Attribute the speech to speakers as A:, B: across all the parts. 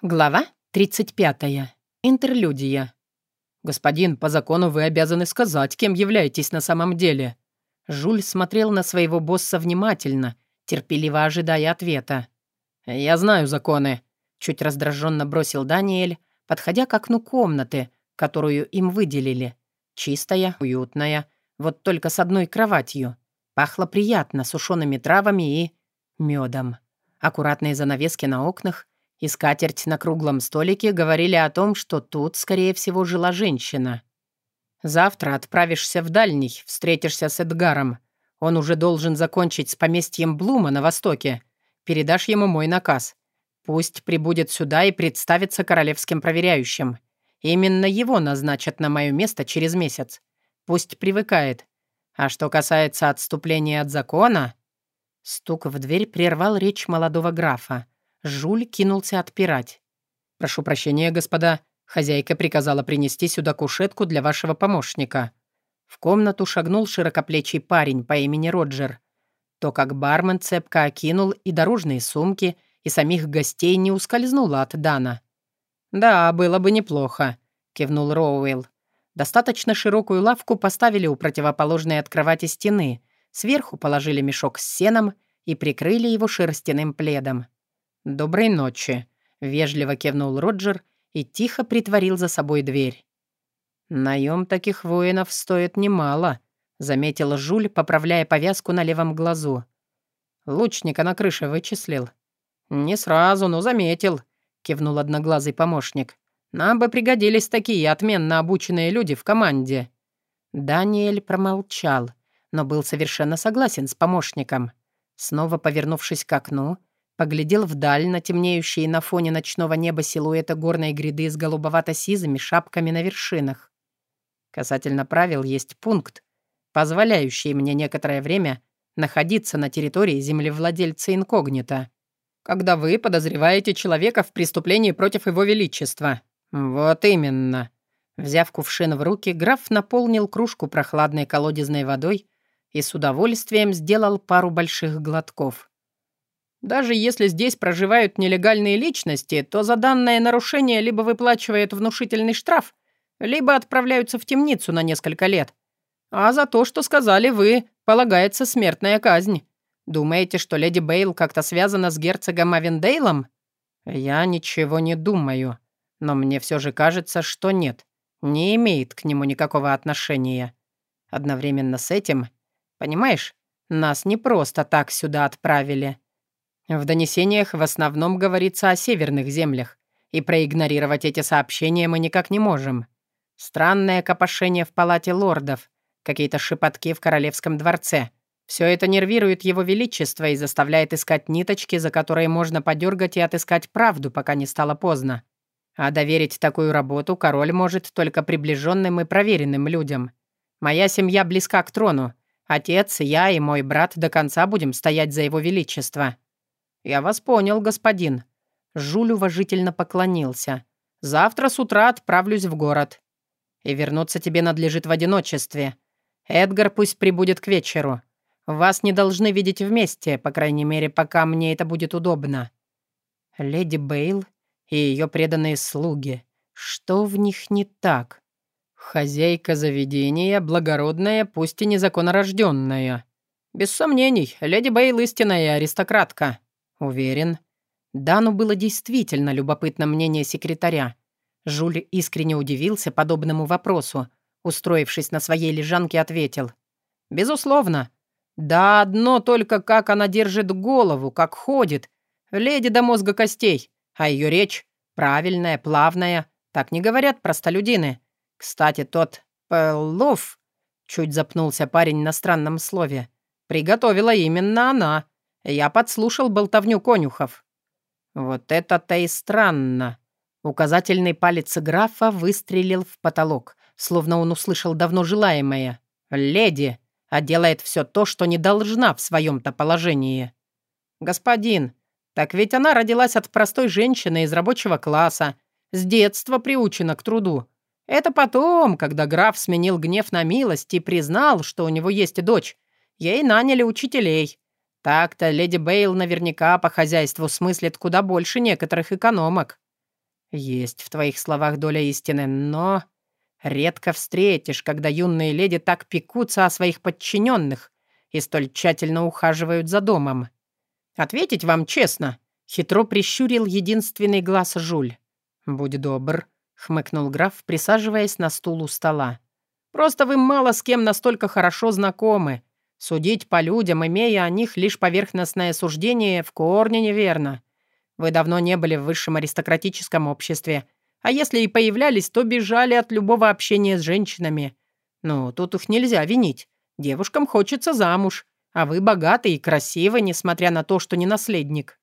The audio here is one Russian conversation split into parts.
A: Глава 35. Интерлюдия. «Господин, по закону вы обязаны сказать, кем являетесь на самом деле». Жуль смотрел на своего босса внимательно, терпеливо ожидая ответа. «Я знаю законы», — чуть раздраженно бросил Даниэль, подходя к окну комнаты, которую им выделили. Чистая, уютная, вот только с одной кроватью. Пахло приятно сушеными травами и... медом. Аккуратные занавески на окнах — и скатерть на круглом столике говорили о том, что тут, скорее всего, жила женщина. «Завтра отправишься в дальний, встретишься с Эдгаром. Он уже должен закончить с поместьем Блума на востоке. Передашь ему мой наказ. Пусть прибудет сюда и представится королевским проверяющим. Именно его назначат на мое место через месяц. Пусть привыкает. А что касается отступления от закона...» Стук в дверь прервал речь молодого графа. Жуль кинулся отпирать. «Прошу прощения, господа. Хозяйка приказала принести сюда кушетку для вашего помощника». В комнату шагнул широкоплечий парень по имени Роджер. То, как бармен цепко окинул и дорожные сумки, и самих гостей не ускользнуло от Дана. «Да, было бы неплохо», — кивнул Роуэлл. Достаточно широкую лавку поставили у противоположной от кровати стены, сверху положили мешок с сеном и прикрыли его шерстяным пледом. «Доброй ночи», — вежливо кивнул Роджер и тихо притворил за собой дверь. «Наем таких воинов стоит немало», — заметил Жуль, поправляя повязку на левом глазу. «Лучника на крыше вычислил». «Не сразу, но заметил», — кивнул одноглазый помощник. «Нам бы пригодились такие отменно обученные люди в команде». Даниэль промолчал, но был совершенно согласен с помощником. Снова повернувшись к окну, Поглядел вдаль на темнеющие на фоне ночного неба силуэта горной гряды с голубовато-сизыми шапками на вершинах. Касательно правил есть пункт, позволяющий мне некоторое время находиться на территории землевладельца инкогнито, когда вы подозреваете человека в преступлении против его величества. Вот именно. Взяв кувшин в руки, граф наполнил кружку прохладной колодезной водой и с удовольствием сделал пару больших глотков. Даже если здесь проживают нелегальные личности, то за данное нарушение либо выплачивают внушительный штраф, либо отправляются в темницу на несколько лет. А за то, что сказали вы, полагается смертная казнь. Думаете, что леди Бейл как-то связана с герцогом Авендейлом? Я ничего не думаю, но мне все же кажется, что нет, не имеет к нему никакого отношения. Одновременно с этим, понимаешь, нас не просто так сюда отправили. В донесениях в основном говорится о северных землях, и проигнорировать эти сообщения мы никак не можем. Странное копошение в палате лордов, какие-то шепотки в королевском дворце. Все это нервирует его величество и заставляет искать ниточки, за которые можно подергать и отыскать правду, пока не стало поздно. А доверить такую работу король может только приближенным и проверенным людям. Моя семья близка к трону. Отец, я и мой брат до конца будем стоять за его величество. «Я вас понял, господин». Жуль уважительно поклонился. «Завтра с утра отправлюсь в город. И вернуться тебе надлежит в одиночестве. Эдгар пусть прибудет к вечеру. Вас не должны видеть вместе, по крайней мере, пока мне это будет удобно». Леди Бейл и ее преданные слуги. Что в них не так? Хозяйка заведения, благородная, пусть и незаконнорожденная. Без сомнений, леди Бейл истинная аристократка. «Уверен». Дану было действительно любопытно мнение секретаря. Жуль искренне удивился подобному вопросу. Устроившись на своей лежанке, ответил. «Безусловно. Да одно только, как она держит голову, как ходит. Леди до мозга костей. А ее речь правильная, плавная. Так не говорят простолюдины. Кстати, тот Пэллов...» Чуть запнулся парень на странном слове. «Приготовила именно она. Я подслушал болтовню конюхов». «Вот это-то и странно». Указательный палец графа выстрелил в потолок, словно он услышал давно желаемое. «Леди!» а делает все то, что не должна в своем-то положении. «Господин, так ведь она родилась от простой женщины из рабочего класса, с детства приучена к труду. Это потом, когда граф сменил гнев на милость и признал, что у него есть дочь, ей наняли учителей. Так-то леди Бейл наверняка по хозяйству смыслит куда больше некоторых экономок. Есть в твоих словах доля истины, но... Редко встретишь, когда юные леди так пекутся о своих подчиненных и столь тщательно ухаживают за домом. Ответить вам честно, хитро прищурил единственный глаз Жуль. «Будь добр», — хмыкнул граф, присаживаясь на стул у стола. «Просто вы мало с кем настолько хорошо знакомы. Судить по людям, имея о них лишь поверхностное суждение, в корне неверно. Вы давно не были в высшем аристократическом обществе, а если и появлялись, то бежали от любого общения с женщинами. Ну, тут их нельзя винить. Девушкам хочется замуж, а вы богаты и красивы, несмотря на то, что не наследник.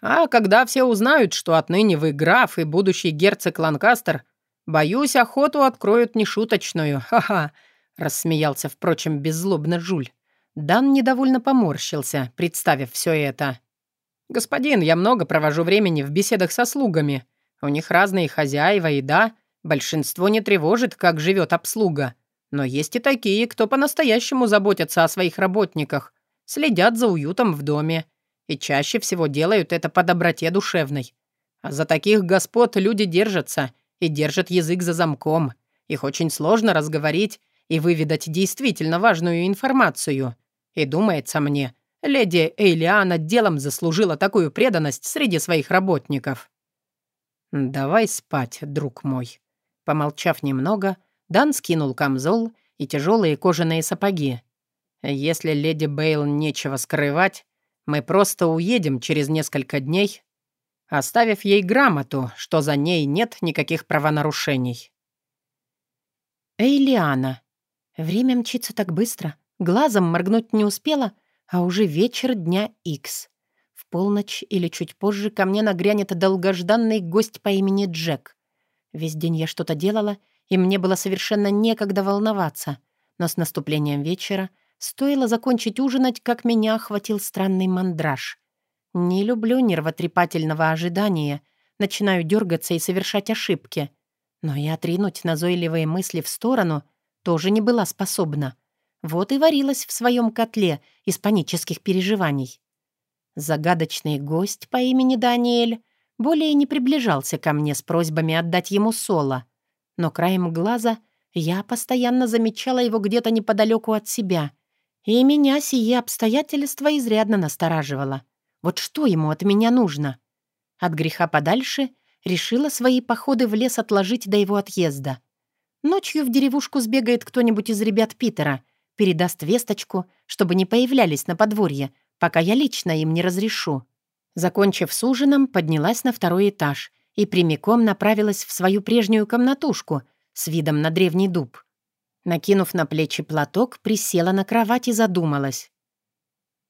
A: А когда все узнают, что отныне вы граф и будущий герцог Ланкастер, боюсь, охоту откроют нешуточную. Ха-ха!» — рассмеялся, впрочем, беззлобно Жуль. Дан недовольно поморщился, представив все это. «Господин, я много провожу времени в беседах со слугами. У них разные хозяева, и да, большинство не тревожит, как живет обслуга. Но есть и такие, кто по-настоящему заботятся о своих работниках, следят за уютом в доме. И чаще всего делают это по доброте душевной. А за таких господ люди держатся и держат язык за замком. Их очень сложно разговорить и выведать действительно важную информацию. И думается мне, Леди Эйлиана делом заслужила такую преданность среди своих работников. «Давай спать, друг мой». Помолчав немного, Дан скинул камзол и тяжелые кожаные сапоги. «Если леди Бейл нечего скрывать, мы просто уедем через несколько дней, оставив ей грамоту, что за ней нет никаких правонарушений».
B: Эйлиана. Время мчится так быстро. Глазом моргнуть не успела — а уже вечер дня Икс. В полночь или чуть позже ко мне нагрянет долгожданный гость по имени Джек. Весь день я что-то делала, и мне было совершенно некогда волноваться. Но с наступлением вечера стоило закончить ужинать, как меня охватил странный мандраж. Не люблю нервотрепательного ожидания, начинаю дергаться и совершать ошибки. Но и отринуть назойливые мысли в сторону тоже не была способна. Вот и варилась в своем котле из панических переживаний. Загадочный гость по имени Даниэль более не приближался ко мне с просьбами отдать ему соло, но краем глаза я постоянно замечала его где-то неподалеку от себя, и меня сие обстоятельства изрядно настораживало. Вот что ему от меня нужно? От греха подальше решила свои походы в лес отложить до его отъезда. Ночью в деревушку сбегает кто-нибудь из ребят Питера — передаст весточку, чтобы не появлялись на подворье, пока я лично им не разрешу. Закончив с ужином, поднялась на второй этаж и прямиком направилась в свою прежнюю комнатушку с видом на древний дуб. Накинув на плечи платок, присела на кровать и задумалась.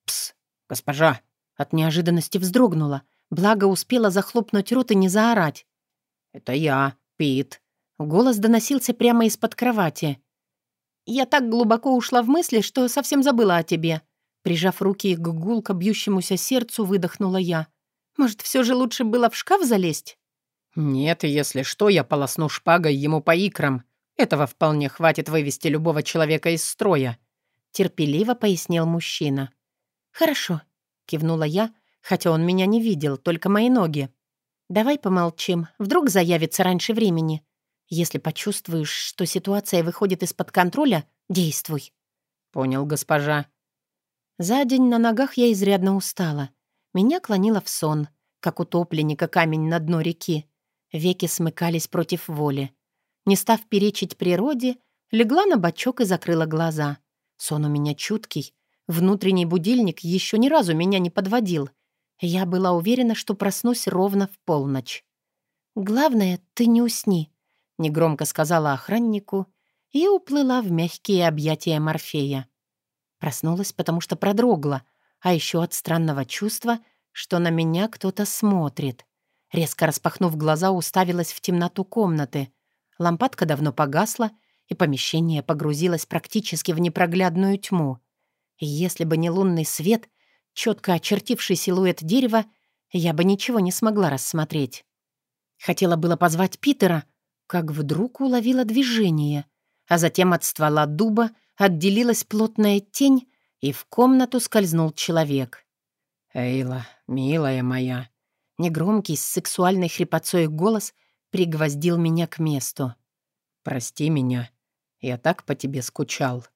B: «Пс, госпожа!» От неожиданности вздрогнула, благо успела захлопнуть рот и не заорать. «Это я, Пит». Голос доносился прямо из-под кровати. Я так глубоко ушла в мысли, что совсем забыла о тебе. Прижав руки к гулко бьющемуся сердцу, выдохнула я. Может, все же лучше было в шкаф залезть?
A: Нет, если что, я полосну шпагой ему по икрам. Этого вполне хватит вывести любого человека из строя.
B: Терпеливо пояснил мужчина. Хорошо, кивнула я, хотя он меня не видел, только мои ноги. Давай помолчим, вдруг заявится раньше времени. Если почувствуешь, что ситуация выходит из-под контроля, действуй».
A: «Понял, госпожа».
B: За день на ногах я изрядно устала. Меня клонило в сон, как утопленника камень на дно реки. Веки смыкались против воли. Не став перечить природе, легла на бочок и закрыла глаза. Сон у меня чуткий. Внутренний будильник еще ни разу меня не подводил. Я была уверена, что проснусь ровно в полночь. «Главное, ты не усни», — негромко сказала охраннику и уплыла в мягкие объятия Морфея. Проснулась, потому что продрогла, а еще от странного чувства, что на меня кто-то смотрит. Резко распахнув глаза, уставилась в темноту комнаты. Лампадка давно погасла, и помещение погрузилось практически в непроглядную тьму. если бы не лунный свет, четко очертивший силуэт дерева, я бы ничего не смогла рассмотреть. Хотела было позвать Питера, как вдруг уловила движение, а затем от ствола дуба отделилась плотная тень, и в комнату скользнул человек.
A: «Эйла, милая моя!»
B: Негромкий, с сексуальной хрипотцой голос пригвоздил меня к месту.
A: «Прости меня. Я так по тебе скучал».